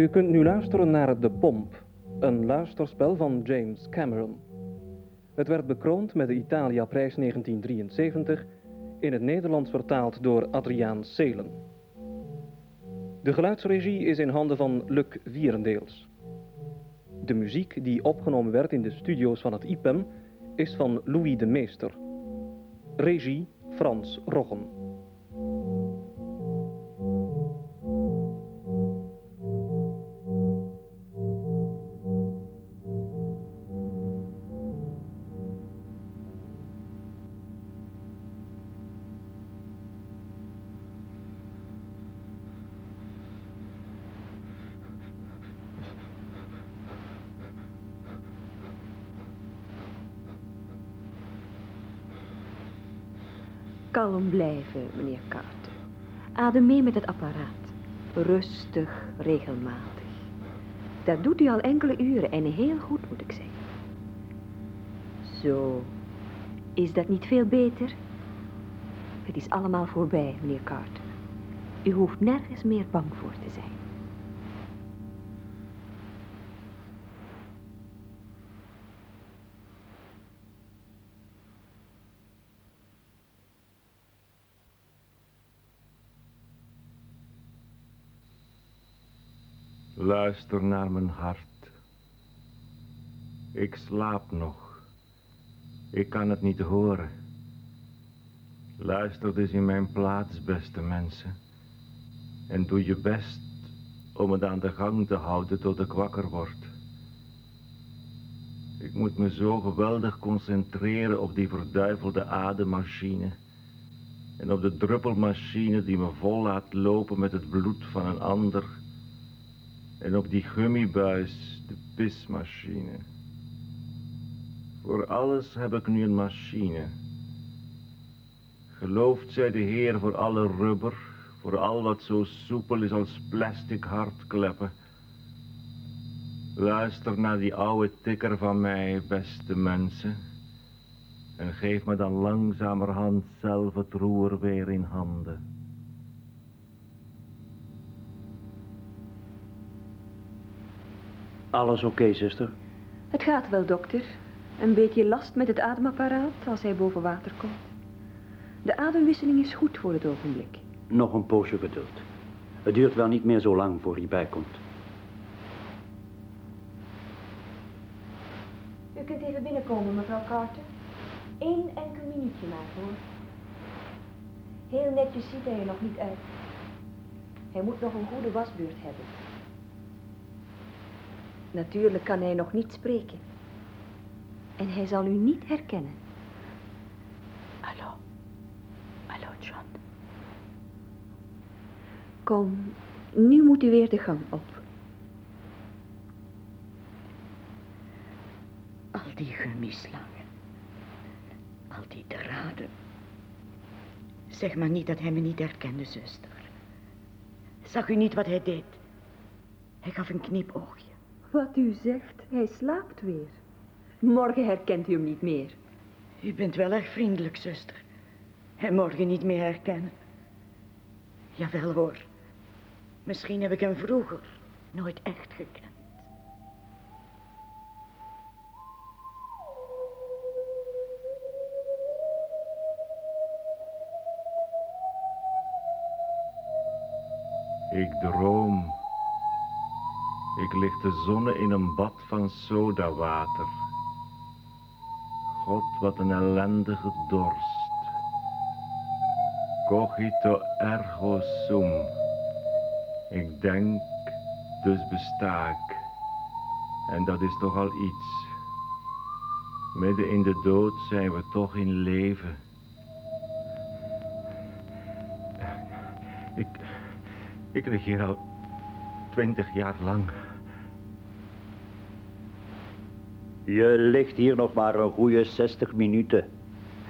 U kunt nu luisteren naar De Pomp, een luisterspel van James Cameron. Het werd bekroond met de Italia-prijs 1973, in het Nederlands vertaald door Adriaan Seelen. De geluidsregie is in handen van Luc Vierendeels. De muziek die opgenomen werd in de studio's van het IPEM is van Louis de Meester. Regie Frans Roggen. Adem mee met het apparaat. Rustig, regelmatig. Dat doet u al enkele uren en heel goed, moet ik zeggen. Zo. Is dat niet veel beter? Het is allemaal voorbij, meneer Carter. U hoeft nergens meer bang voor te zijn. Luister naar mijn hart. Ik slaap nog. Ik kan het niet horen. Luister dus in mijn plaats, beste mensen. En doe je best om het aan de gang te houden tot ik wakker word. Ik moet me zo geweldig concentreren op die verduivelde ademmachine. En op de druppelmachine die me vol laat lopen met het bloed van een ander en op die gummibuis, de pismachine. Voor alles heb ik nu een machine. Geloofd zij de Heer voor alle rubber, voor al wat zo soepel is als plastic hartkleppen. Luister naar die oude tikker van mij, beste mensen. En geef me dan langzamerhand zelf het roer weer in handen. Alles oké, zuster? Het gaat wel, dokter. Een beetje last met het ademapparaat als hij boven water komt. De ademwisseling is goed voor het ogenblik. Nog een poosje geduld. Het duurt wel niet meer zo lang voor hij bijkomt. U kunt even binnenkomen, mevrouw Carter. Eén enkel minuutje maar, hoor. Heel netjes ziet hij er nog niet uit. Hij moet nog een goede wasbeurt hebben. Natuurlijk kan hij nog niet spreken. En hij zal u niet herkennen. Hallo. Hallo, John. Kom, nu moet u weer de gang op. Al die gummislangen. Al die draden. Zeg maar niet dat hij me niet herkende, zuster. Zag u niet wat hij deed? Hij gaf een knipoogje. Wat u zegt, hij slaapt weer. Morgen herkent u hem niet meer. U bent wel erg vriendelijk, zuster. En morgen niet meer herkennen. Jawel hoor. Misschien heb ik hem vroeger nooit echt gekend. Ik droom. Ik lig te zonne in een bad van sodawater. God, wat een ellendige dorst. Cogito ergo sum. Ik denk, dus besta ik. En dat is toch al iets. Midden in de dood zijn we toch in leven. Ik, ik hier al twintig jaar lang. Je ligt hier nog maar een goede 60 minuten.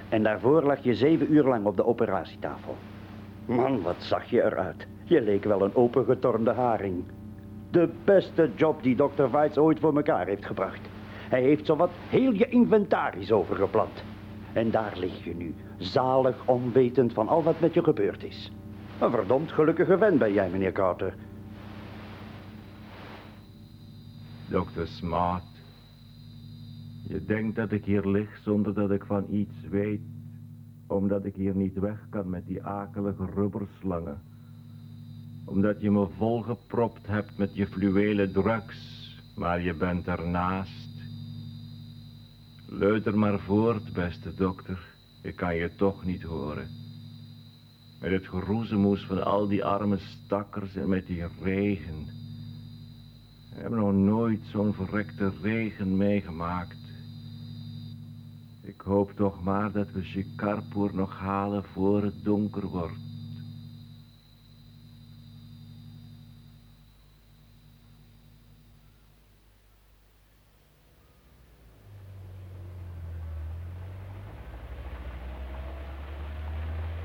En daarvoor lag je zeven uur lang op de operatietafel. Man, wat zag je eruit. Je leek wel een opengetornde haring. De beste job die dokter Weitz ooit voor elkaar heeft gebracht. Hij heeft zowat heel je inventaris overgeplant. En daar lig je nu, zalig onwetend van al wat met je gebeurd is. Een verdomd gelukkige vent ben jij, meneer Carter. Dokter Smart. Je denkt dat ik hier lig zonder dat ik van iets weet. Omdat ik hier niet weg kan met die akelige rubberslangen. Omdat je me volgepropt hebt met je fluwelen drugs. Maar je bent ernaast. Leuter maar voort, beste dokter. Ik kan je toch niet horen. Met het geroezemoes van al die arme stakkers en met die regen. We hebben nog nooit zo'n verrekte regen meegemaakt. Ik hoop toch maar dat we Shikarpur nog halen voor het donker wordt.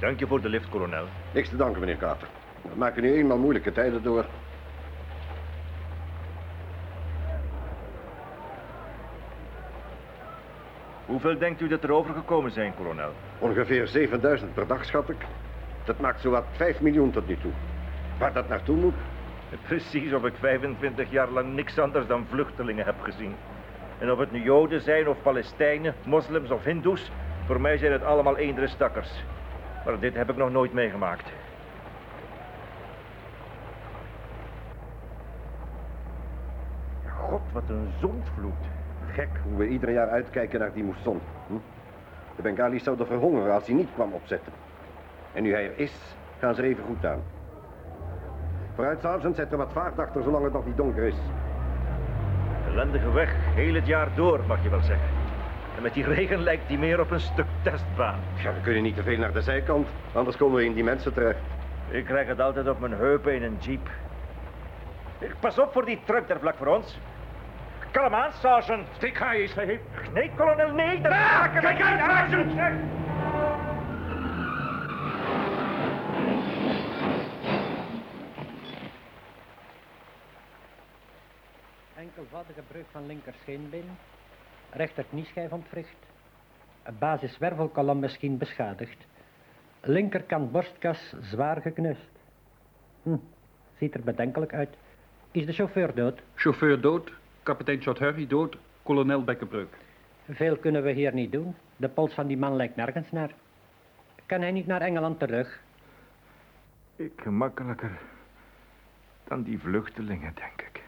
Dank je voor de lift, kolonel. Niks te danken, meneer Carter. We maken nu eenmaal moeilijke tijden door. Hoeveel denkt u dat er overgekomen zijn, kolonel? Ongeveer 7000 per dag, schat ik. Dat maakt zowat 5 miljoen tot nu toe. Waar dat naartoe moet? Precies of ik 25 jaar lang niks anders dan vluchtelingen heb gezien. En of het nu Joden zijn of Palestijnen, moslims of hindoes, voor mij zijn het allemaal eendere stakkers. Maar dit heb ik nog nooit meegemaakt. God, wat een zondvloed. Gek hoe we ieder jaar uitkijken naar die moesson. Hm? De Bengalis zouden verhongeren als hij niet kwam opzetten. En nu hij er is, gaan ze er even goed aan. Vooruit, sergeant, zet er wat vaart achter zolang het nog niet donker is. Ellendige weg, heel het jaar door, mag je wel zeggen. En met die regen lijkt die meer op een stuk testbaan. Ja, we kunnen niet te veel naar de zijkant, anders komen we in die mensen terecht. Ik krijg het altijd op mijn heupen in een jeep. Pas op voor die truck daar vlak voor ons. Kalm aan, sergeant. Stik ga eens, hij. Nee, kolonel, nee. Dat Ah, kijk uit, sergeant. Enkelvoudige breuk van linker scheenbeen, rechter knieschijf ontwricht, basiswervelkolom misschien beschadigd, linkerkant borstkas zwaar geknust. Hm, ziet er bedenkelijk uit. Is de chauffeur dood? Chauffeur dood, kapitein Shot Harry dood, kolonel bekkenbreuk. Veel kunnen we hier niet doen. De pols van die man lijkt nergens naar. Kan hij niet naar Engeland terug? Ik gemakkelijker dan die vluchtelingen, denk ik.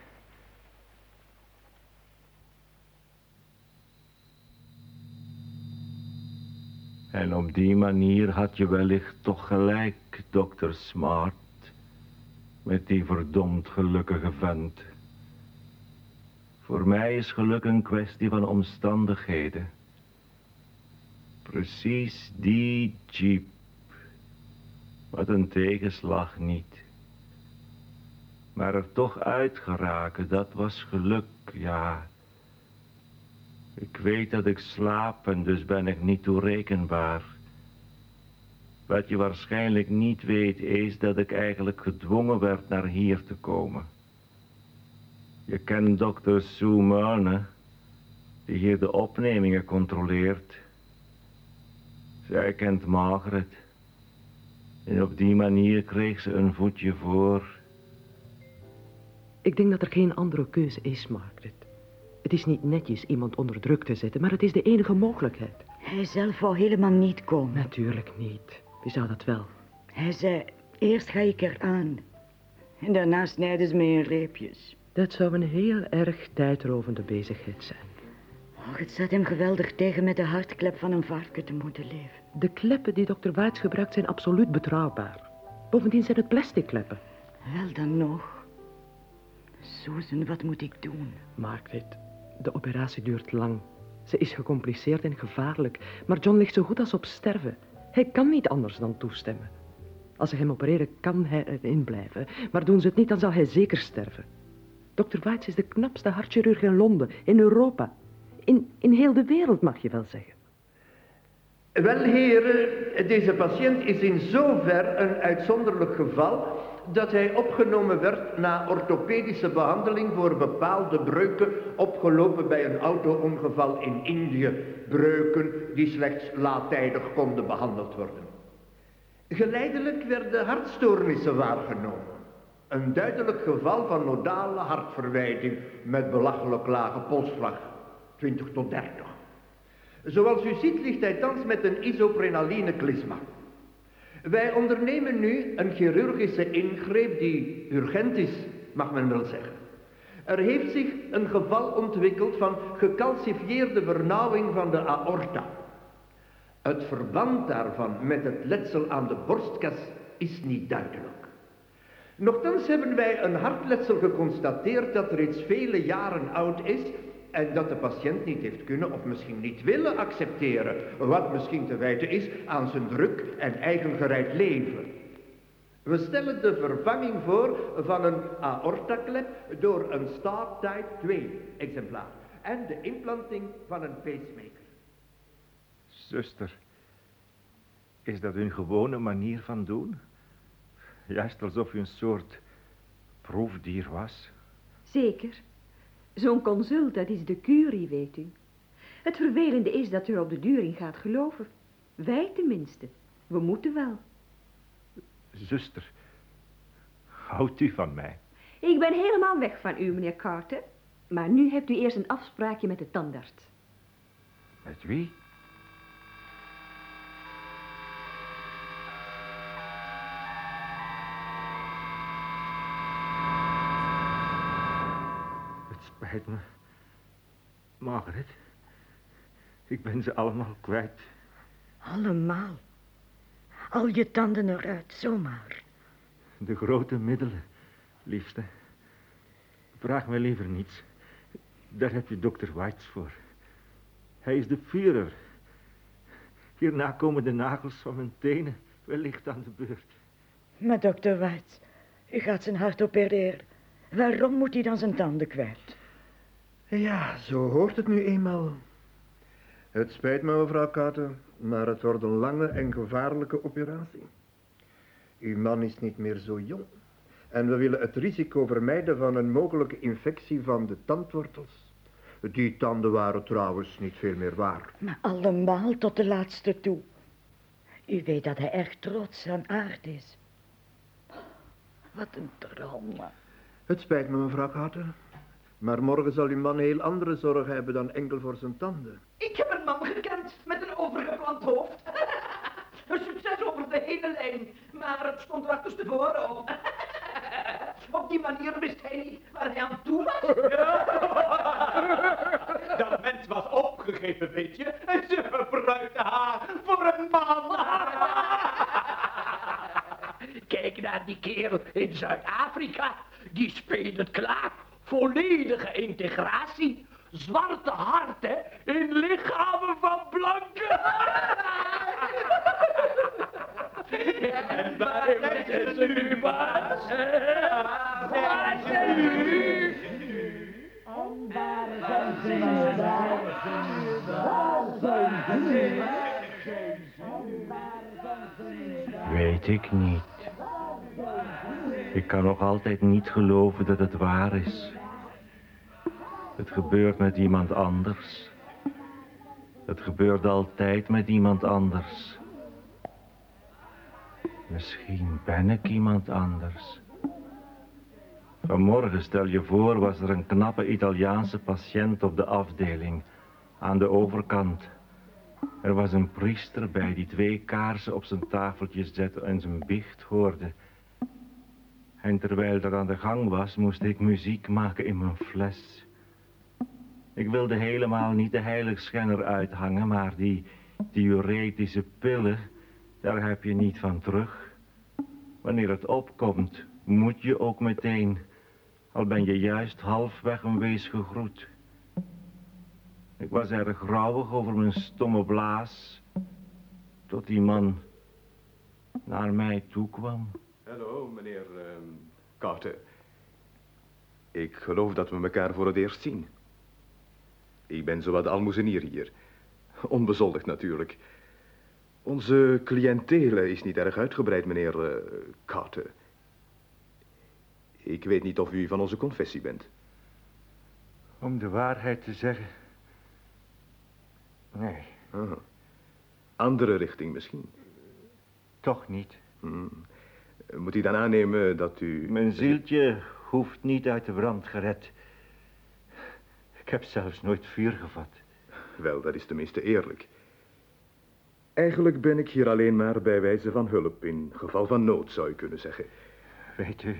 En op die manier had je wellicht toch gelijk, dokter Smart. Met die verdomd gelukkige vent. Voor mij is geluk een kwestie van omstandigheden. Precies die jeep. Wat een tegenslag niet. Maar er toch uitgeraken, dat was geluk, ja. Ik weet dat ik slaap en dus ben ik niet toerekenbaar. Wat je waarschijnlijk niet weet is dat ik eigenlijk gedwongen werd naar hier te komen. Je kent dokter Sue Marne, die hier de opnemingen controleert. Zij kent Margaret. En op die manier kreeg ze een voetje voor. Ik denk dat er geen andere keuze is, Margaret. Het is niet netjes iemand onder druk te zetten, maar het is de enige mogelijkheid. Hij zelf wou helemaal niet komen. Natuurlijk niet. Wie zou dat wel? Hij zei, eerst ga ik eraan. En daarna snijden ze me in reepjes. Dat zou een heel erg tijdrovende bezigheid zijn. Och, het staat hem geweldig tegen met de hartklep van een varken te moeten leven. De kleppen die dokter Waits gebruikt zijn absoluut betrouwbaar. Bovendien zijn het plastic kleppen. Wel dan nog. Susan, wat moet ik doen? Margaret, de operatie duurt lang. Ze is gecompliceerd en gevaarlijk. Maar John ligt zo goed als op sterven. Hij kan niet anders dan toestemmen. Als ze hem opereren, kan hij erin blijven. Maar doen ze het niet, dan zal hij zeker sterven. Dr. Weitz is de knapste hartchirurg in Londen, in Europa. In, in heel de wereld, mag je wel zeggen. Wel, heren, deze patiënt is in zover een uitzonderlijk geval dat hij opgenomen werd na orthopedische behandeling voor bepaalde breuken opgelopen bij een auto-ongeval in Indië. Breuken die slechts laattijdig konden behandeld worden. Geleidelijk werden hartstoornissen waargenomen. Een duidelijk geval van nodale hartverwijting met belachelijk lage polsslag. 20 tot 30. Zoals u ziet ligt hij thans met een isoprenaline klisma. Wij ondernemen nu een chirurgische ingreep die urgent is, mag men wel zeggen. Er heeft zich een geval ontwikkeld van gecalcifieerde vernauwing van de aorta. Het verband daarvan met het letsel aan de borstkas is niet duidelijk. Nochtans hebben wij een hartletsel geconstateerd dat reeds vele jaren oud is en dat de patiënt niet heeft kunnen of misschien niet willen accepteren, wat misschien te wijten is aan zijn druk en eigengereid leven. We stellen de vervanging voor van een aortaklep door een Star Type 2 exemplaar en de implanting van een pacemaker. Zuster, is dat uw gewone manier van doen? Juist alsof u een soort proefdier was. Zeker. Zo'n consult, dat is de curie, weet u. Het vervelende is dat u op de duur in gaat geloven. Wij tenminste. We moeten wel. Zuster, houdt u van mij? Ik ben helemaal weg van u, meneer Carter. Maar nu hebt u eerst een afspraakje met de tandarts. Met wie? Spijt me. Margaret, ik ben ze allemaal kwijt. Allemaal. Al je tanden eruit, zomaar. De grote middelen, liefste. Vraag mij liever niets. Daar heb je dokter Whites voor. Hij is de Führer. Hierna komen de nagels van mijn tenen wellicht aan de beurt. Maar dokter White, u gaat zijn hart opereren. Waarom moet hij dan zijn tanden kwijt? Ja, zo hoort het nu eenmaal. Het spijt me, mevrouw Carter, maar het wordt een lange en gevaarlijke operatie. Uw man is niet meer zo jong. En we willen het risico vermijden van een mogelijke infectie van de tandwortels. Die tanden waren trouwens niet veel meer waar. Maar allemaal tot de laatste toe. U weet dat hij erg trots aan aard is. Wat een trauma. Het spijt me, mevrouw Carter. Maar morgen zal uw man heel andere zorgen hebben dan enkel voor zijn tanden. Ik heb een man gekend met een overgeplant hoofd. een succes over de hele lijn, maar het stond er achterstevoren op. Op die manier wist hij niet waar hij aan toe was. Dat mens was opgegeven, weet je. En ze gebruikte haar voor een man. Kijk naar die kerel in Zuid-Afrika. Die speelt het klaar. Volledige integratie. Zwarte harten in lichamen van blanken. en waar is nu, baas? Waar zijn nu? En waar zijn ze? Waar zijn ze? Weet ik niet. Ik kan nog altijd niet geloven dat het waar is. Het gebeurt met iemand anders. Het gebeurt altijd met iemand anders. Misschien ben ik iemand anders. Vanmorgen, stel je voor, was er een knappe Italiaanse patiënt op de afdeling, aan de overkant. Er was een priester bij die twee kaarsen op zijn tafeltje zette en zijn biecht hoorde. En terwijl er aan de gang was, moest ik muziek maken in mijn fles. Ik wilde helemaal niet de heiligschenner uithangen, maar die diuretische pillen, daar heb je niet van terug. Wanneer het opkomt, moet je ook meteen, al ben je juist halfweg een wees gegroet. Ik was erg rouwig over mijn stomme blaas, tot die man naar mij toe kwam. Hallo, meneer uh, Carter. Ik geloof dat we elkaar voor het eerst zien. Ik ben zowat almoezenier hier. Onbezoldigd natuurlijk. Onze cliëntele is niet erg uitgebreid, meneer uh, Carter. Ik weet niet of u van onze confessie bent. Om de waarheid te zeggen... Nee. Ah. Andere richting misschien. Toch niet. Hmm. Moet u dan aannemen dat u... Mijn zieltje hoeft niet uit de brand gered. Ik heb zelfs nooit vuur gevat. Wel, dat is tenminste eerlijk. Eigenlijk ben ik hier alleen maar bij wijze van hulp, in geval van nood zou je kunnen zeggen. Weet u,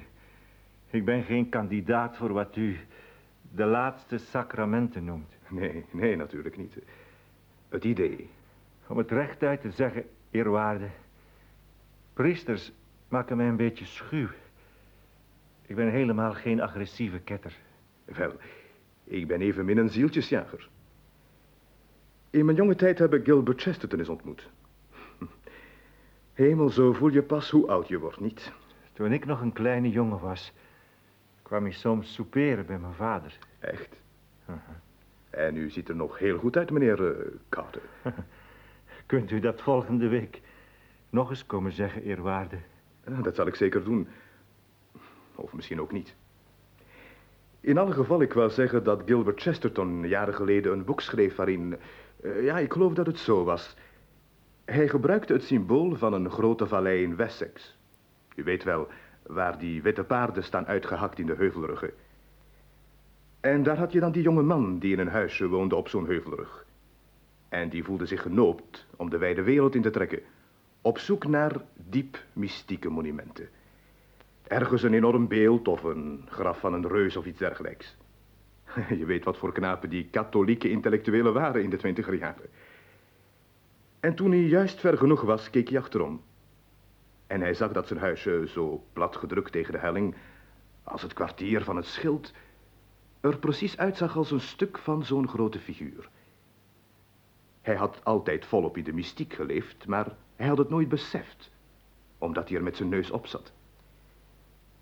ik ben geen kandidaat voor wat u de laatste sacramenten noemt. Nee, nee, natuurlijk niet. Het idee. Om het rechtuit te zeggen, eerwaarde. Priesters maken mij een beetje schuw. Ik ben helemaal geen agressieve ketter. Wel, ik ben evenmin een zieltjesjager. In mijn jonge tijd heb ik Gilbert Chesterton eens ontmoet. Hemel, zo voel je pas hoe oud je wordt, niet? Toen ik nog een kleine jongen was, kwam hij soms souperen bij mijn vader. Echt? En u ziet er nog heel goed uit, meneer uh, Carter. Kunt u dat volgende week nog eens komen zeggen, eerwaarde? Dat zal ik zeker doen. Of misschien ook niet. In alle geval, ik wil zeggen dat Gilbert Chesterton jaren geleden een boek schreef waarin... Uh, ja, ik geloof dat het zo was. Hij gebruikte het symbool van een grote vallei in Wessex. U weet wel, waar die witte paarden staan uitgehakt in de heuvelruggen. En daar had je dan die jonge man die in een huisje woonde op zo'n heuvelrug. En die voelde zich genoopt om de wijde wereld in te trekken. Op zoek naar diep mystieke monumenten. Ergens een enorm beeld of een graf van een reus of iets dergelijks. Je weet wat voor knapen die katholieke intellectuelen waren in de twintiger jaren. En toen hij juist ver genoeg was, keek hij achterom. En hij zag dat zijn huisje, zo plat gedrukt tegen de helling, als het kwartier van het schild, er precies uitzag als een stuk van zo'n grote figuur. Hij had altijd volop in de mystiek geleefd, maar hij had het nooit beseft, omdat hij er met zijn neus op zat.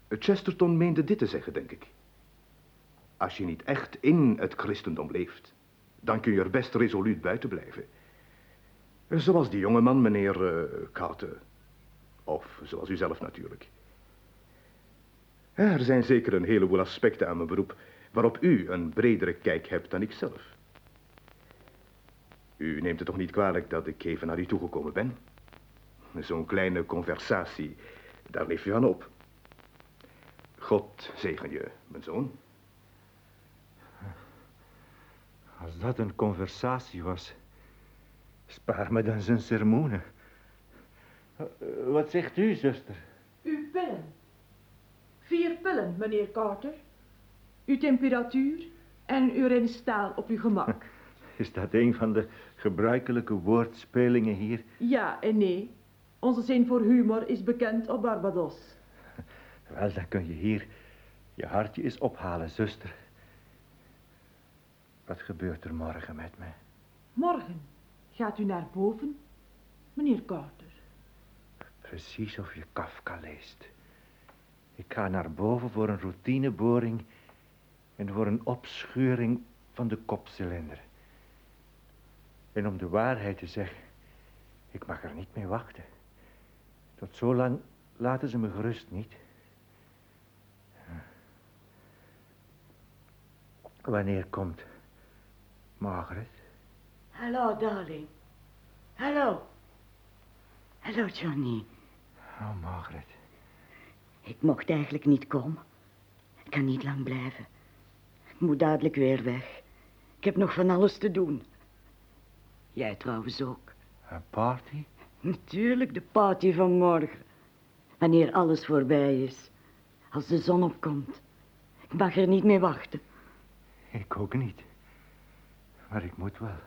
Chesterton meende dit te zeggen, denk ik. Als je niet echt in het christendom leeft, dan kun je er best resoluut buiten blijven. Zoals die jonge man, meneer uh, Carter. Of zoals u zelf natuurlijk. Er zijn zeker een heleboel aspecten aan mijn beroep waarop u een bredere kijk hebt dan ik zelf. U neemt het toch niet kwalijk dat ik even naar u toegekomen ben? Zo'n kleine conversatie, daar leef je aan op. God zegen je, mijn zoon. Als dat een conversatie was, spaar me dan zijn sermoenen. Wat zegt u, zuster? Uw pillen. Vier pillen, meneer Carter. Uw temperatuur en urinestaal op uw gemak. Is dat een van de gebruikelijke woordspelingen hier? Ja en nee. Onze zin voor humor is bekend op Barbados. Wel, dan kun je hier je hartje eens ophalen, zuster. Wat gebeurt er morgen met me? Morgen gaat u naar boven, meneer Carter. Precies of je Kafka leest. Ik ga naar boven voor een routineboring en voor een opschuring van de kopcilinder. En om de waarheid te zeggen, ik mag er niet mee wachten. Tot zo lang laten ze me gerust niet. Wanneer komt Margaret? Hallo, darling. Hallo. Hallo, Johnny. Oh, Margaret. Ik mocht eigenlijk niet komen. Ik kan niet lang blijven. Ik moet dadelijk weer weg. Ik heb nog van alles te doen. Jij trouwens ook. Een party? Natuurlijk, de party van morgen. Wanneer alles voorbij is. Als de zon opkomt. Ik mag er niet mee wachten. Ik ook niet. Maar ik moet wel.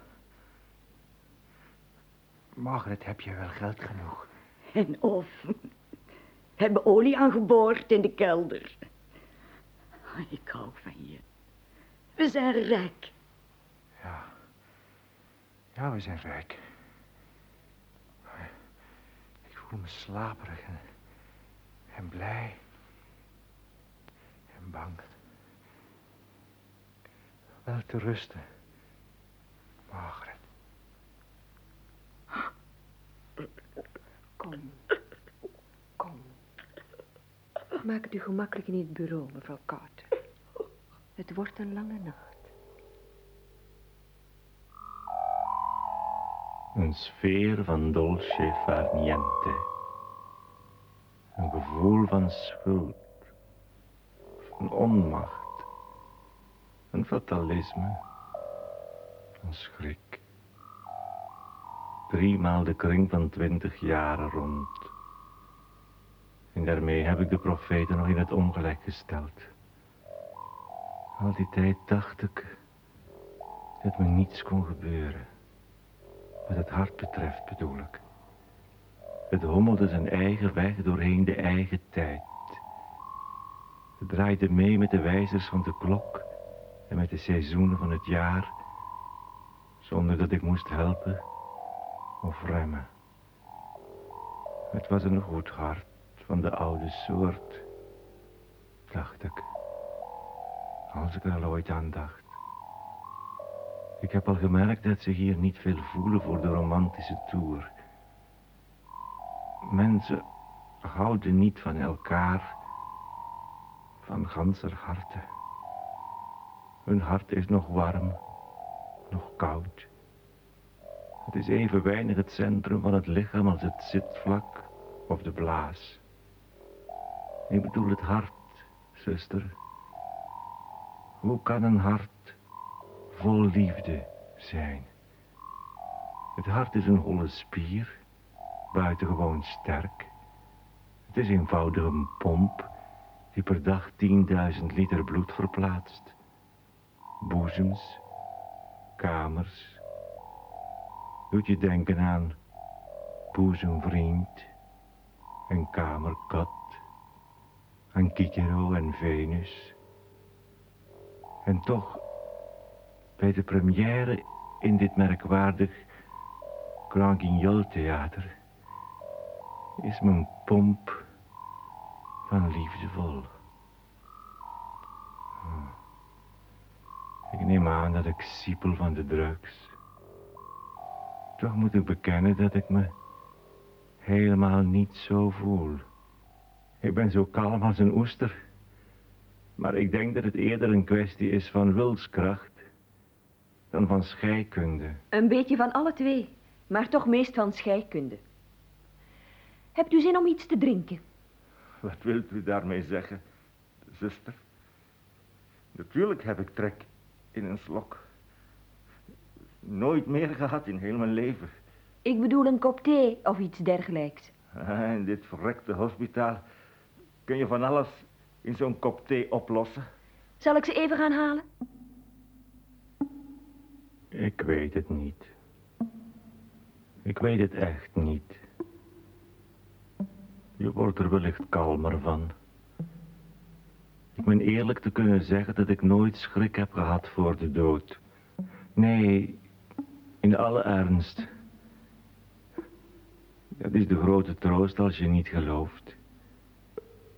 Margaret, heb je wel geld genoeg? En of. Hebben olie aangeboord in de kelder. Ik hou van je. We zijn rijk. Ja. We zijn rijk. Ik voel me slaperig en, en blij. En bang. Wel te rusten. Margaret. Kom. Kom. Maak het u gemakkelijk in het bureau, mevrouw Carter. Het wordt een lange nacht. Een sfeer van dolce far niente. Een gevoel van schuld. Van onmacht. Een fatalisme. Een schrik. Driemaal de kring van twintig jaren rond. En daarmee heb ik de profeten nog in het ongelijk gesteld. Al die tijd dacht ik dat me niets kon gebeuren. Wat het hart betreft bedoel ik. Het hommelde zijn eigen weg doorheen de eigen tijd. Het draaide mee met de wijzers van de klok en met de seizoenen van het jaar, zonder dat ik moest helpen of remmen. Het was een goed hart van de oude soort, dacht ik, als ik er ooit aan dacht. Ik heb al gemerkt dat ze hier niet veel voelen voor de romantische toer. Mensen houden niet van elkaar, van ganser harten. Hun hart is nog warm, nog koud. Het is even weinig het centrum van het lichaam als het zitvlak of de blaas. Ik bedoel het hart, zuster. Hoe kan een hart vol liefde zijn? Het hart is een holle spier, buitengewoon sterk. Het is eenvoudig een pomp die per dag 10.000 liter bloed verplaatst. Boezems, kamers, doet je denken aan boezemvriend en kamerkat, aan Kikero en Venus. En toch, bij de première in dit merkwaardig Grand Guignol Theater is mijn pomp van liefdevol. Hm. Ik neem aan dat ik siepel van de drugs. Toch moet ik bekennen dat ik me helemaal niet zo voel. Ik ben zo kalm als een oester. Maar ik denk dat het eerder een kwestie is van wilskracht dan van scheikunde. Een beetje van alle twee, maar toch meest van scheikunde. Hebt u zin om iets te drinken? Wat wilt u daarmee zeggen, zuster? Natuurlijk heb ik trek in een slok. Nooit meer gehad in heel mijn leven. Ik bedoel een kop thee of iets dergelijks. Ah, in dit verrekte hospitaal kun je van alles in zo'n kop thee oplossen. Zal ik ze even gaan halen? Ik weet het niet. Ik weet het echt niet. Je wordt er wellicht kalmer van. Ik ben eerlijk te kunnen zeggen dat ik nooit schrik heb gehad voor de dood. Nee, in alle ernst. Dat is de grote troost als je niet gelooft.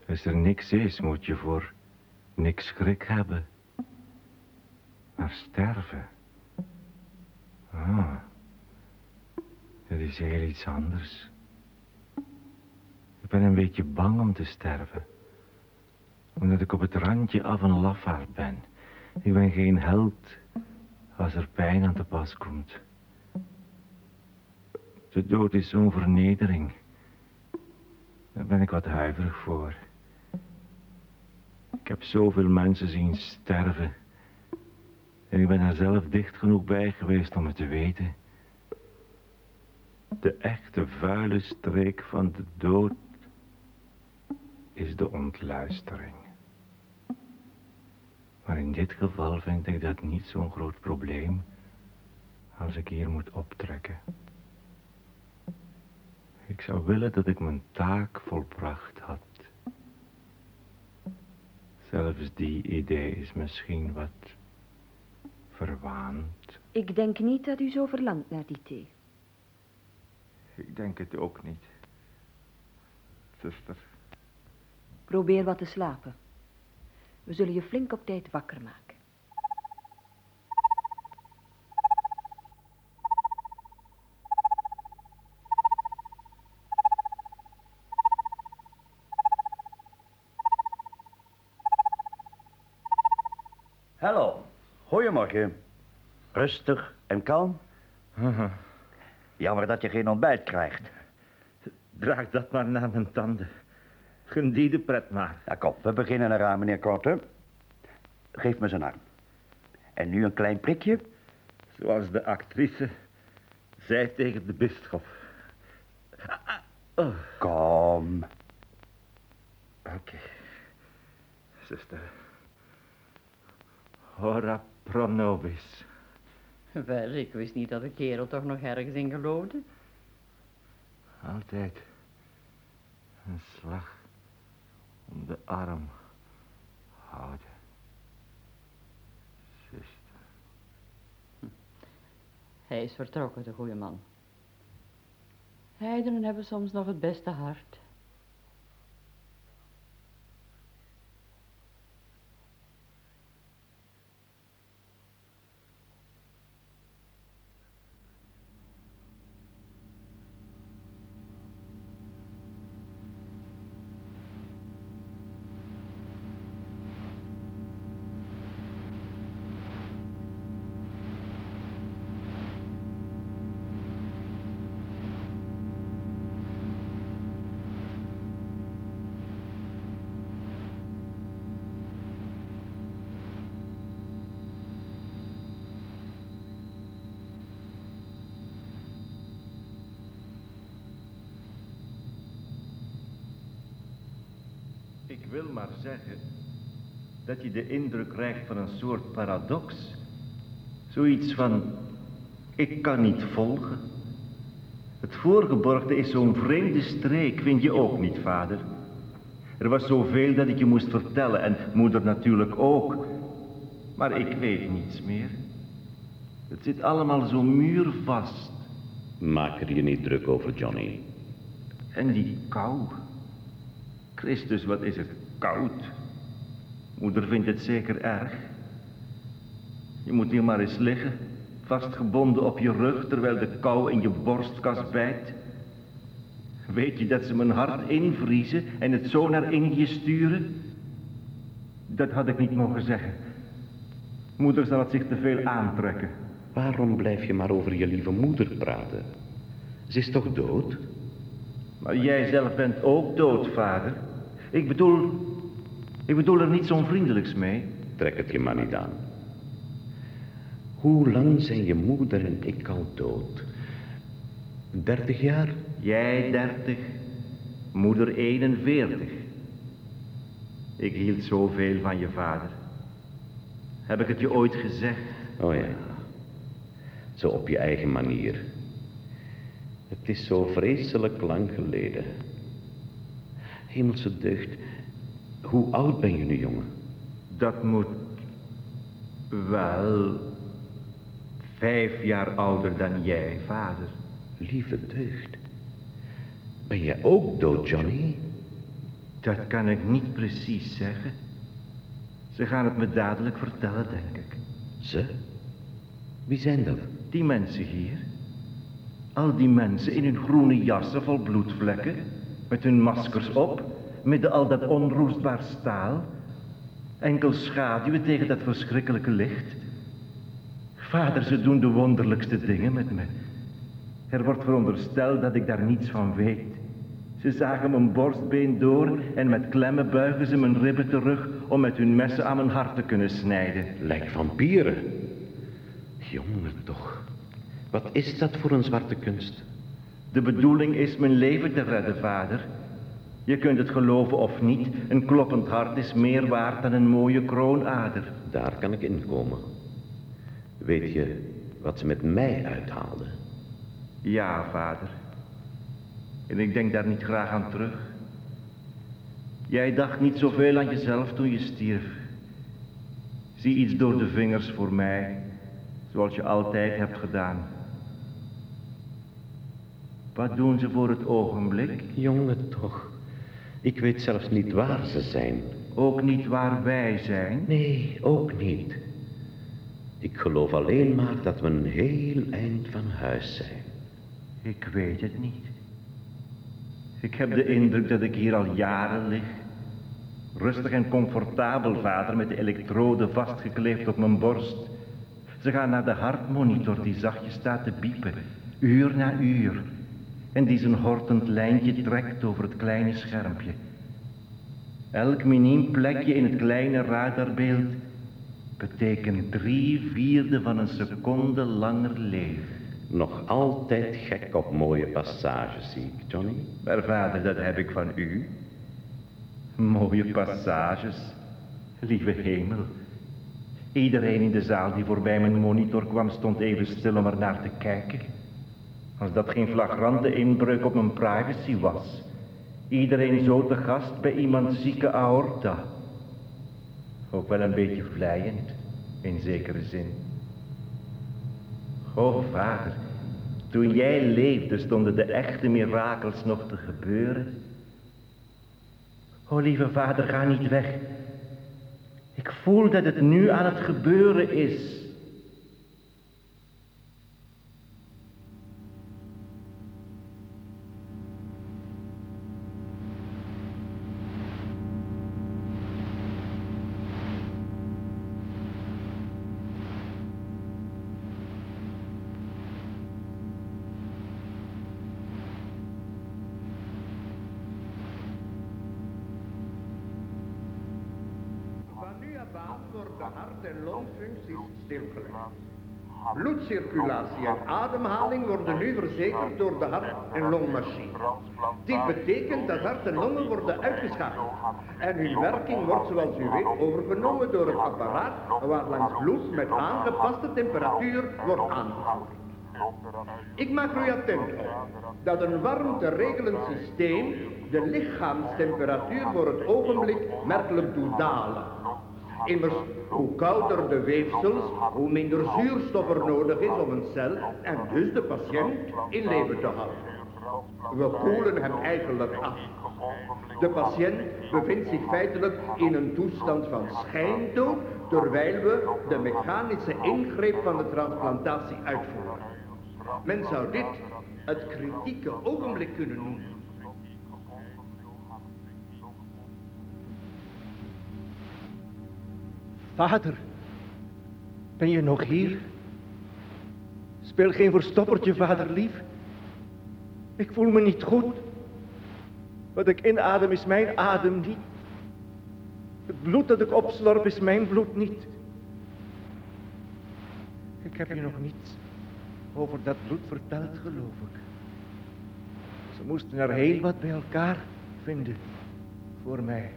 Als er niks is, moet je voor niks schrik hebben. Maar sterven. Ah, dat is heel iets anders. Ik ben een beetje bang om te sterven. Omdat ik op het randje af een lafaard ben. Ik ben geen held als er pijn aan te pas komt. De dood is zo'n vernedering. Daar ben ik wat huiverig voor. Ik heb zoveel mensen zien sterven. En ik ben er zelf dicht genoeg bij geweest om het te weten. De echte vuile streek van de dood is de ontluistering. Maar in dit geval vind ik dat niet zo'n groot probleem als ik hier moet optrekken. Ik zou willen dat ik mijn taak volbracht had. Zelfs die idee is misschien wat verwaand. Ik denk niet dat u zo verlangt naar die thee. Ik denk het ook niet. Zuster. Probeer wat te slapen. We zullen je flink op tijd wakker maken. Hallo, goedemorgen. Rustig en kalm. Jammer dat je geen ontbijt krijgt. Draag dat maar naar mijn tanden. Gendie de pret maar. Ja, kom, we beginnen eraan, meneer Korte. Geef me zijn arm. En nu een klein prikje. Zoals de actrice zei tegen de bisschop. Oh. Kom. Oké. Zuster. Ora pro nobis. Wel, ik wist niet dat de kerel toch nog ergens in geloofde. Altijd een slag om de arm houden. Zuster. Hij is vertrokken, de goede man. Heidenen hebben soms nog het beste hart. Wil maar zeggen dat je de indruk krijgt van een soort paradox. Zoiets van, ik kan niet volgen. Het voorgeborgde is zo'n vreemde streek, vind je ook niet, vader? Er was zoveel dat ik je moest vertellen en moeder natuurlijk ook. Maar ik weet niets meer. Het zit allemaal zo muurvast. Maak er je niet druk over, Johnny. En die kou. Christus, wat is het koud. Moeder vindt het zeker erg. Je moet hier maar eens liggen, vastgebonden op je rug, terwijl de kou in je borstkas bijt. Weet je dat ze mijn hart invriezen en het zo naar Indië sturen? Dat had ik niet mogen zeggen. Moeder zal het zich te veel aantrekken. Waarom blijf je maar over je lieve moeder praten? Ze is toch dood? Maar jij zelf bent ook dood, vader. Ik bedoel, ik bedoel er niets onvriendelijks mee. Trek het je maar niet aan. Hoe lang zijn je moeder en ik al dood? Dertig jaar? Jij dertig, moeder 41. Ik hield zoveel van je vader. Heb ik het je ooit gezegd? Oh ja. Zo op je eigen manier. Het is zo vreselijk lang geleden. Hemelse deugd. Hoe oud ben je nu, jongen? Dat moet wel vijf jaar ouder dan jij, vader. Lieve deugd. Ben jij ook dood, Johnny? Dat kan ik niet precies zeggen. Ze gaan het me dadelijk vertellen, denk ik. Ze? Wie zijn dat? Die mensen hier. Al die mensen in hun groene jassen vol bloedvlekken, met hun maskers op, midden al dat onroestbaar staal, enkel schaduwen tegen dat verschrikkelijke licht. Vader, ze doen de wonderlijkste dingen met me. Er wordt verondersteld dat ik daar niets van weet. Ze zagen mijn borstbeen door en met klemmen buigen ze mijn ribben terug om met hun messen aan mijn hart te kunnen snijden. Lijk vampieren. Jongen toch. Wat is dat voor een zwarte kunst? De bedoeling is mijn leven te redden, vader. Je kunt het geloven of niet, een kloppend hart is meer waard dan een mooie kroonader. Daar kan ik inkomen. Weet je wat ze met mij uithaalden? Ja, vader. En ik denk daar niet graag aan terug. Jij dacht niet zoveel aan jezelf toen je stierf. Zie iets door de vingers voor mij, zoals je altijd hebt gedaan. Wat doen ze voor het ogenblik? Jongen toch. Ik weet zelfs niet waar ze zijn. Ook niet waar wij zijn? Nee, ook niet. Ik geloof alleen maar dat we een heel eind van huis zijn. Ik weet het niet. Ik heb de indruk dat ik hier al jaren lig. Rustig en comfortabel, vader, met de elektrode vastgekleefd op mijn borst. Ze gaan naar de hartmonitor die zachtjes staat te piepen, uur na uur. En die zijn hortend lijntje trekt over het kleine schermpje. Elk miniem plekje in het kleine radarbeeld betekent drie vierde van een seconde langer leven. Nog altijd gek op mooie passages, zie ik, Johnny. Maar vader, dat heb ik van u. Mooie passages. Lieve hemel. Iedereen in de zaal die voorbij mijn monitor kwam stond even stil om er naar te kijken. Als dat geen flagrante inbreuk op mijn privacy was. Iedereen zo te gast bij iemands zieke aorta. Ook wel een beetje vlijend, in zekere zin. O vader, toen jij leefde stonden de echte mirakels nog te gebeuren. O lieve vader, ga niet weg. Ik voel dat het nu aan het gebeuren is. Bloedcirculatie en ademhaling worden nu verzekerd door de hart- en longmachine. Dit betekent dat hart en longen worden uitgeschakeld. En hun werking wordt, zoals u weet, overgenomen door een apparaat waarlangs bloed met aangepaste temperatuur wordt aangevoerd. Ik maak u attent op dat een warmteregelend systeem de lichaamstemperatuur voor het ogenblik merkelijk doet dalen. Immers, hoe kouder de weefsels, hoe minder zuurstof er nodig is om een cel en dus de patiënt in leven te houden. We koelen hem eigenlijk af. De patiënt bevindt zich feitelijk in een toestand van schijndood, terwijl we de mechanische ingreep van de transplantatie uitvoeren. Men zou dit het kritieke ogenblik kunnen noemen. Vader, ben je nog hier? Speel geen verstoppertje, vader lief. Ik voel me niet goed. Wat ik inadem is mijn adem niet. Het bloed dat ik opslorp is mijn bloed niet. Ik heb je nog niets over dat bloed verteld, geloof ik. Ze moesten er heel wat bij elkaar vinden voor mij.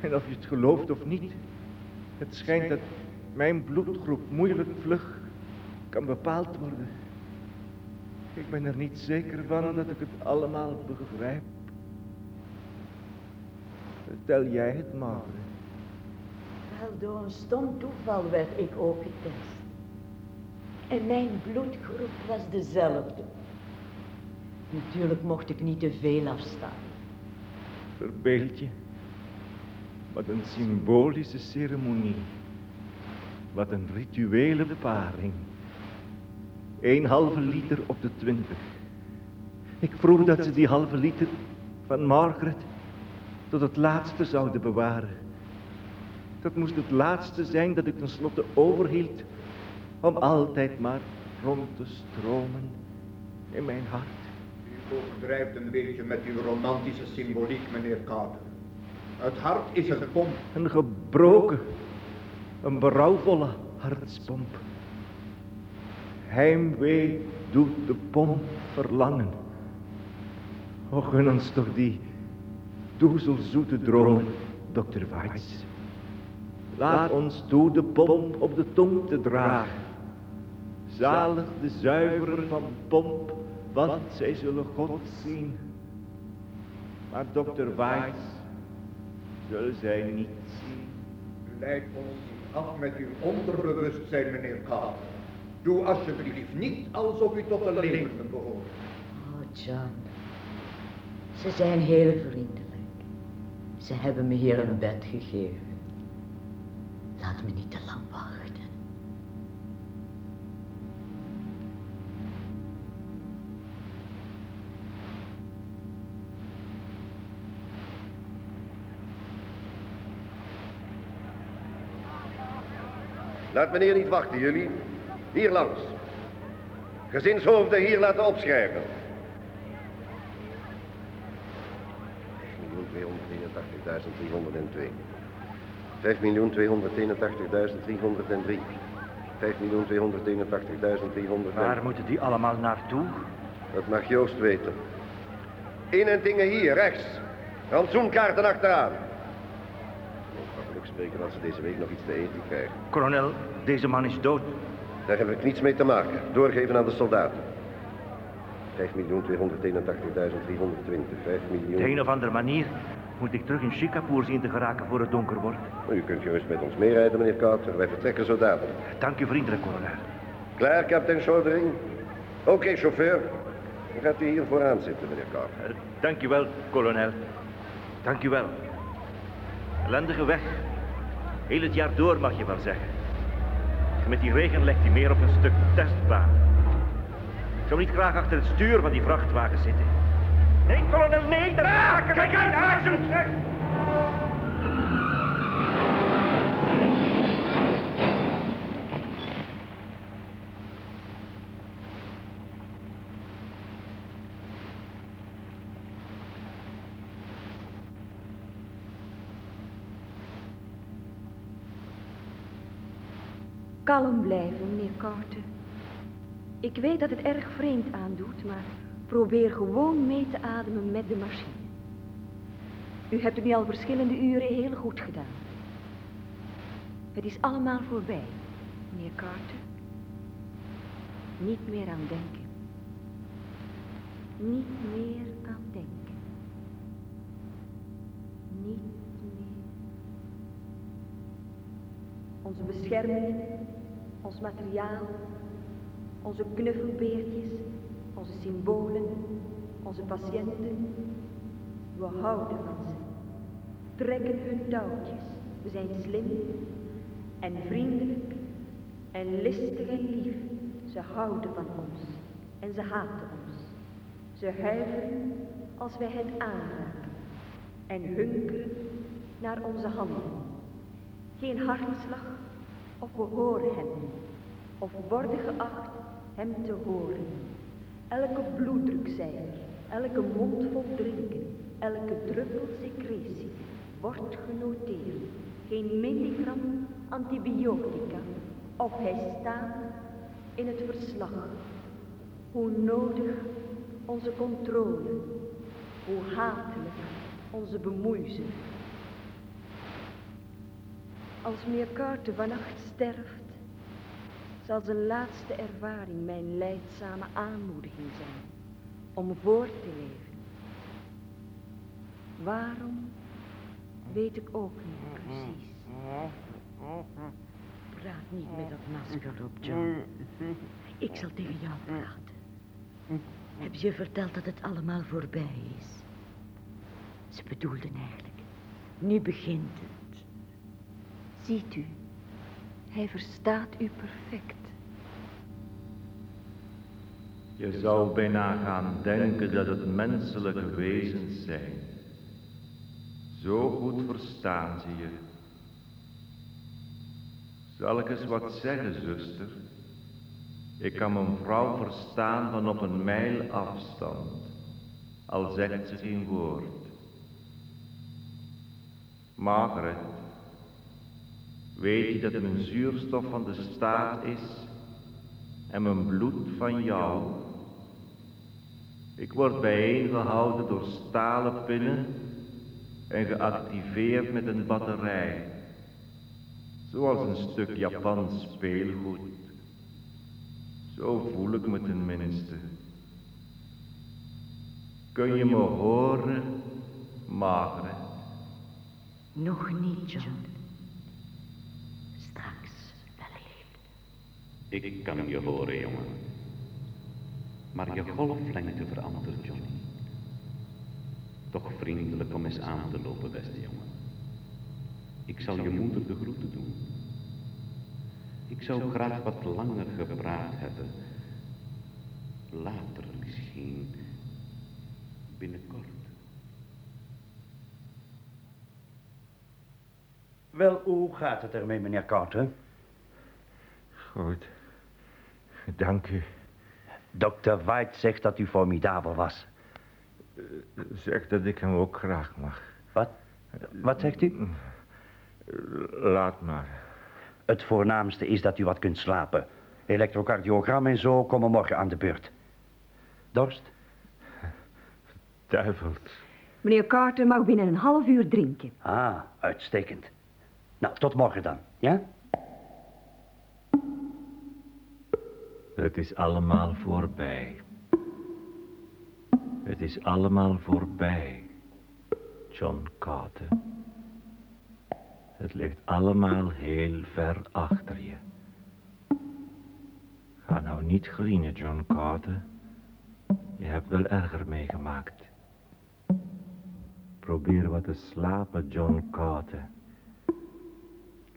En of je het gelooft of niet, het schijnt dat mijn bloedgroep moeilijk vlug kan bepaald worden. Ik ben er niet zeker van dat ik het allemaal begrijp. Vertel jij het maar. Wel, door een stom toeval werd ik ook getest. En mijn bloedgroep was dezelfde. Natuurlijk mocht ik niet te veel afstaan. Verbeeld je. Wat een symbolische ceremonie. Wat een rituele paring. Eén halve liter op de twintig. Ik vroeg dat ze die halve liter van Margaret tot het laatste zouden bewaren. Dat moest het laatste zijn dat ik tenslotte overhield om altijd maar rond te stromen in mijn hart. U overdrijft een beetje met uw romantische symboliek, meneer Carter. Het hart is een pomp. Een gebroken, een berouwvolle hartspomp. Heimwee doet de pomp verlangen. O, gun ons toch die doezelzoete dromen, dokter Weitz. Laat ons toe de pomp op de tong te dragen. Zalig de zuiveren van pomp, want zij zullen God zien. Maar dokter Weitz zullen zij niet zien. U leidt ons af met uw onderbewustzijn, meneer Carter. Doe alsjeblieft niet alsof u tot de levenden behoort. Oh, John. Ze zijn heel vriendelijk. Ze hebben me hier een bed gegeven. Laat me niet te lang Laat meneer niet wachten, jullie. Hier langs. Gezinshoofden hier laten opschrijven. 1283. 5 miljoen 281.303. 5 miljoen 281.300. Waar moeten die allemaal naartoe? Dat mag Joost weten. In en dingen hier, rechts. Rantsoenkaarten achteraan. Ik spreken als ze deze week nog iets te eten krijgen. Kolonel, deze man is dood. Daar heb ik niets mee te maken. Doorgeven aan de soldaten. 5 miljoen 281.320. 5 miljoen... Op de een of andere manier moet ik terug in Chicagoe zien te geraken voor het donker wordt. U kunt gerust met ons meerijden, meneer Carter. Wij vertrekken zo dadelijk. Dank u vriendelijk, kolonel. Klaar, kapitein Schordering? Oké, chauffeur. Dan gaat u hier vooraan zitten, meneer Carter. Uh, dank u wel, kolonel. Dank u wel. Ellendige weg. Heel het jaar door, mag je wel zeggen. Met die regen legt hij meer op een stuk testbaan. Ik zou niet graag achter het stuur van die vrachtwagen zitten. Nee, kolonel, nee, daar raken Kijk uit, Kalm blijven, meneer Carter. Ik weet dat het erg vreemd aandoet, maar probeer gewoon mee te ademen met de machine. U hebt het nu al verschillende uren heel goed gedaan. Het is allemaal voorbij, meneer Carter. Niet meer aan denken. Niet meer aan denken. Niet meer. Onze bescherming, ons materiaal, onze knuffelbeertjes, onze symbolen, onze patiënten. We houden van ze. Trekken hun touwtjes. We zijn slim en vriendelijk en listig en lief. Ze houden van ons en ze haten ons. Ze huiveren als wij hen aanraken en hunkeren naar onze handen. Geen hartslag of we horen hem of worden geacht hem te horen. Elke bloeddrukcijfer, elke mondvol drinken, elke druppel secretie wordt genoteerd. Geen milligram antibiotica of hij staat in het verslag. Hoe nodig onze controle, hoe hatelijk onze bemoeizem. Als meneer Carter vannacht sterft, zal zijn laatste ervaring mijn leidzame aanmoediging zijn om voor te leven. Waarom, weet ik ook niet precies. Praat niet met dat masker op, John. Ik zal tegen jou praten. Heb je verteld dat het allemaal voorbij is? Ze bedoelden eigenlijk. Nu begint het. Ziet u, hij verstaat u perfect. Je zou bijna gaan denken dat het menselijke wezens zijn. Zo goed verstaan ze je. Zal ik eens wat zeggen, zuster? Ik kan mijn vrouw verstaan van op een mijl afstand, al zegt ze geen woord. Margaret, weet je dat mijn zuurstof van de staat is en mijn bloed van jou? Ik word bijeengehouden door stalen pinnen en geactiveerd met een batterij. Zoals een stuk Japans speelgoed. Zo voel ik me tenminste. Kun je me horen, Margaret? Nog niet, John. Straks wellicht. Ik kan je horen, jongen. Maar je golflengte verandert, Johnny. Toch vriendelijk om eens aan te lopen, beste jongen. Ik zal je moeder de groeten doen. Ik zou graag wat langer gepraat hebben. Later misschien. Binnenkort. Wel, hoe gaat het ermee, meneer Carter? Goed. Dank u. Dr. White zegt dat u formidabel was. Zeg dat ik hem ook graag mag. Wat? Wat zegt u? Laat maar. Het voornaamste is dat u wat kunt slapen. Elektrocardiogram en zo komen morgen aan de beurt. Dorst? Duivelt. Meneer Carter mag binnen een half uur drinken. Ah, uitstekend. Nou, tot morgen dan, ja? Het is allemaal voorbij. Het is allemaal voorbij, John Carter. Het ligt allemaal heel ver achter je. Ga nou niet grienen, John Carter. Je hebt wel erger meegemaakt. Probeer wat te slapen, John Carter.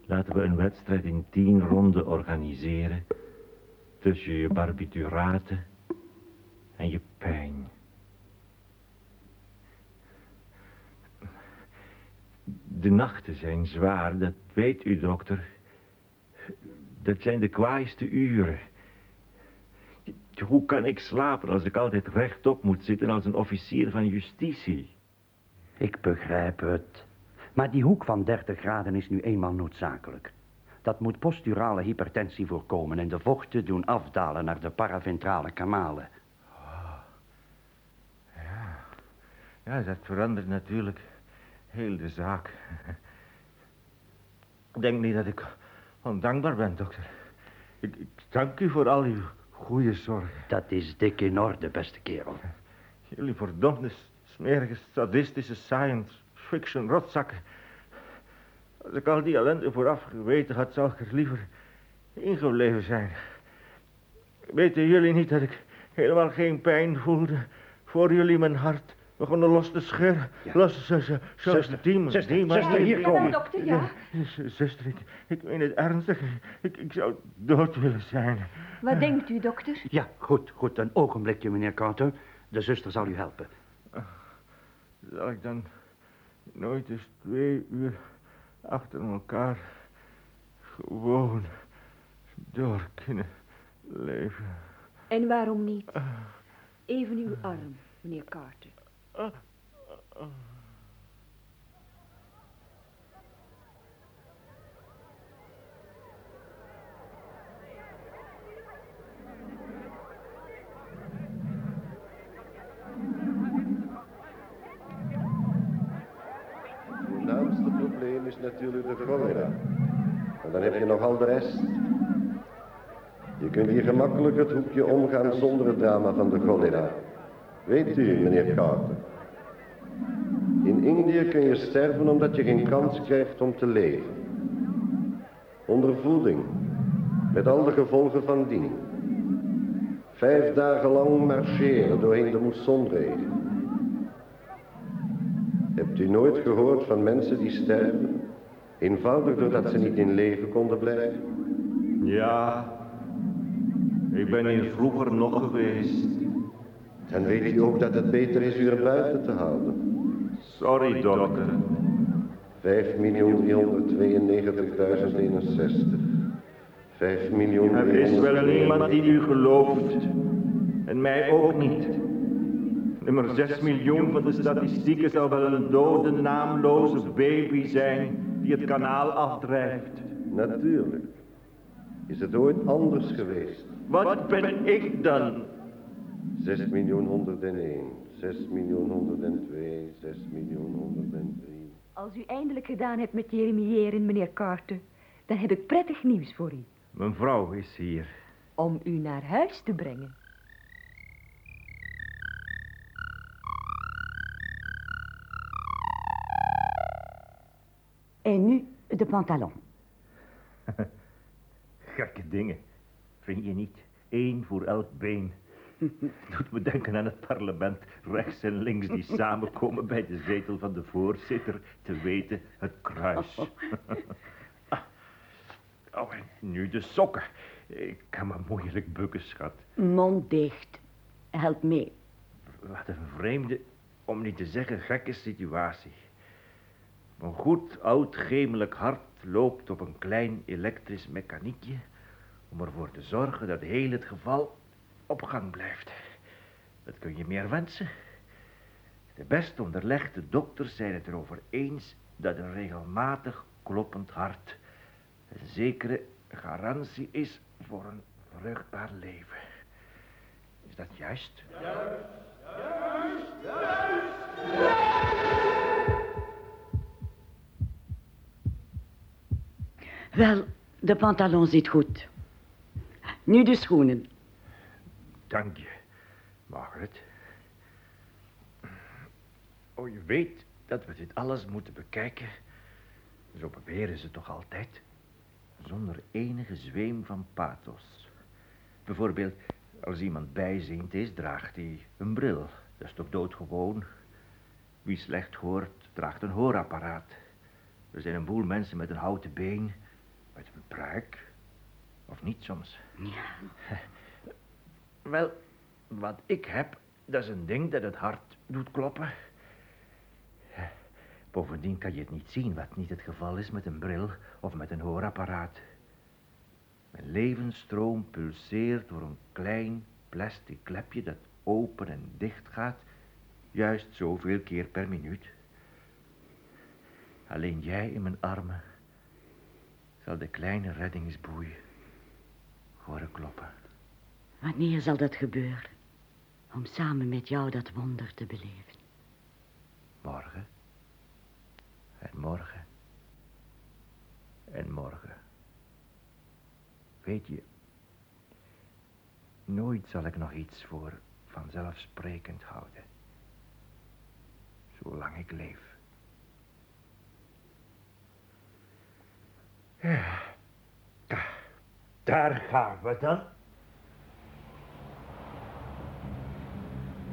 Laten we een wedstrijd in tien ronden organiseren tussen je barbituraten en je pijn. De nachten zijn zwaar, dat weet u, dokter. Dat zijn de kwaaiste uren. Hoe kan ik slapen als ik altijd rechtop moet zitten als een officier van justitie? Ik begrijp het. Maar die hoek van 30 graden is nu eenmaal noodzakelijk. Dat moet posturale hypertensie voorkomen en de vochten doen afdalen naar de paraventrale kanalen. Ja, dat verandert natuurlijk heel de zaak. Ik denk niet dat ik ondankbaar ben, dokter. Ik, ik dank u voor al uw goede zorg. Dat is dik in orde, beste kerel. Jullie verdomde, smerige, sadistische science fiction rotzakken. Als ik al die ellende vooraf geweten had, zou ik er liever ingebleven zijn. Weten jullie niet dat ik helemaal geen pijn voelde voor jullie mijn hart begonnen los te scheuren? Los, zuster, Zuster, die, zuster, die, zuster, hier komen. dokter, ja? Zuster, ik, ik meen het ernstig. Ik, ik zou dood willen zijn. Wat denkt u, dokter? Ja, goed, goed. Een ogenblikje, meneer Carter. De zuster zal u helpen. Zal ik dan nooit eens twee uur achter elkaar gewoon door kunnen leven? En waarom niet? Even uw arm, meneer Carter. Het voornaamste probleem is natuurlijk de cholera. En dan heb je nog al de rest. Je kunt hier gemakkelijk het hoekje omgaan zonder het drama van de cholera. Weet u, meneer Carter. In Indië kun je sterven omdat je geen kans krijgt om te leven. Ondervoeding, met al de gevolgen van dien. Vijf dagen lang marcheren doorheen de moessonregen. Hebt u nooit gehoord van mensen die sterven? Eenvoudig doordat ze niet in leven konden blijven? Ja, ik ben hier vroeger nog geweest. En weet u ook dat het beter is u er buiten te houden? Sorry, dokter. 5.392.061. 5 miljoen. Er is wel niemand die u gelooft. En mij ook niet. Nummer 6 miljoen van de statistieken zal wel een dode, naamloze baby zijn die het kanaal afdrijft. Natuurlijk. Is het ooit anders geweest? Wat ben ik dan? 6 miljoen 101, 6 miljoen 102, 6 miljoen 103. Als u eindelijk gedaan hebt met jeremiëren, meneer Carter, dan heb ik prettig nieuws voor u. Mijn vrouw is hier. Om u naar huis te brengen. En nu de pantalon. Gekke dingen. Vind je niet? Eén voor elk been. Doet me denken aan het parlement. Rechts en links die samenkomen bij de zetel van de voorzitter. Te weten, het kruis. oh, en nu de sokken. Ik kan me moeilijk bukken, schat. Mond dicht. Help mee. Wat een vreemde, om niet te zeggen gekke situatie. Een goed oud gemelijk hart loopt op een klein elektrisch mechaniekje... om ervoor te zorgen dat heel het geval op gang blijft. Wat kun je meer wensen? De best onderlegde dokters zijn het erover eens dat een regelmatig kloppend hart een zekere garantie is voor een vruchtbaar leven. Is dat? Juist, juist, juist, Wel, de pantalon zit goed. Nu de schoenen. Dank je, Margaret. Oh, je weet dat we dit alles moeten bekijken. Zo proberen ze toch altijd. Zonder enige zweem van pathos. Bijvoorbeeld, als iemand bijziend is, draagt hij een bril. Dat is toch doodgewoon? Wie slecht hoort, draagt een hoorapparaat. Er zijn een boel mensen met een houten been, pruik. Of niet soms. Ja. Wel, wat ik heb, dat is een ding dat het hart doet kloppen. Bovendien kan je het niet zien, wat niet het geval is met een bril of met een hoorapparaat. Mijn levensstroom pulseert door een klein plastic klepje dat open en dicht gaat, juist zoveel keer per minuut. Alleen jij in mijn armen zal de kleine reddingsboei horen kloppen. Wanneer zal dat gebeuren? Om samen met jou dat wonder te beleven. Morgen. En morgen. En morgen. Weet je, nooit zal ik nog iets voor vanzelfsprekend houden. Zolang ik leef. Ja, daar gaan we dan.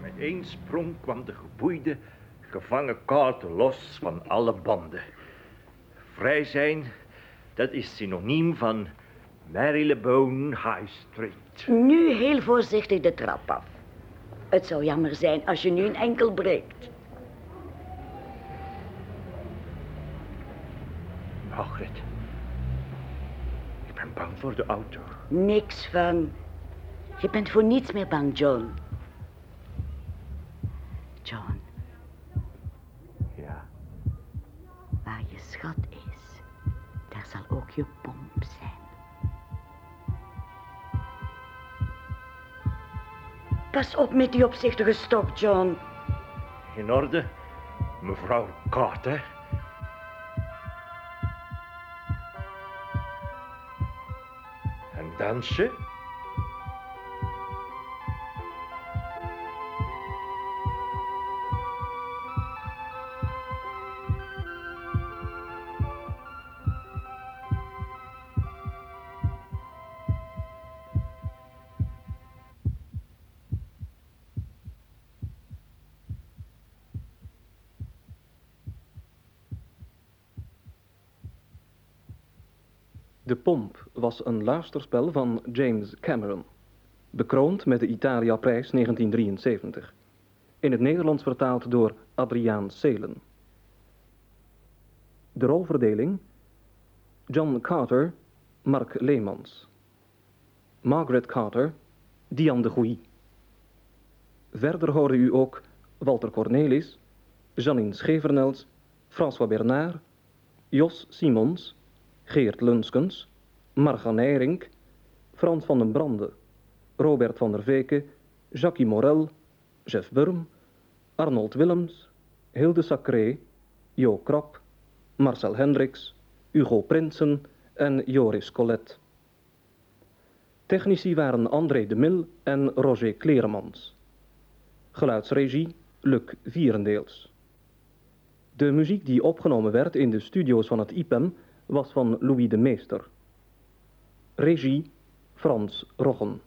Met één sprong kwam de geboeide, gevangen koud los van alle banden. Vrij zijn, dat is synoniem van Marylebone High Street. Nu heel voorzichtig de trap af. Het zou jammer zijn als je nu een enkel breekt. Margaret, ik ben bang voor de auto. Niks van. Je bent voor niets meer bang, John. John. Ja. Waar je schat is, daar zal ook je pomp zijn. Pas op met die opzichtige stok, John. In orde, mevrouw Carter. Dansje? De Pomp was een luisterspel van James Cameron, bekroond met de Italia-prijs 1973. In het Nederlands vertaald door Adriaan Seelen. De rolverdeling: John Carter, Mark Leemans. Margaret Carter, Diane de Gouy. Verder hoorde u ook Walter Cornelis, Janine Schevernels, François Bernard, Jos Simons, Geert Lunskens, Marga Nijrink, Frans van den Brande, Robert van der Veke, Jackie Morel, Jeff Burm, Arnold Willems, Hilde Sacré, Jo Krap, Marcel Hendricks, Hugo Prinsen en Joris Collet. Technici waren André de Mil en Roger Kleremans. Geluidsregie Luc Vierendeels. De muziek die opgenomen werd in de studio's van het IPEM was van Louis de Meester. Regie Frans Roggen.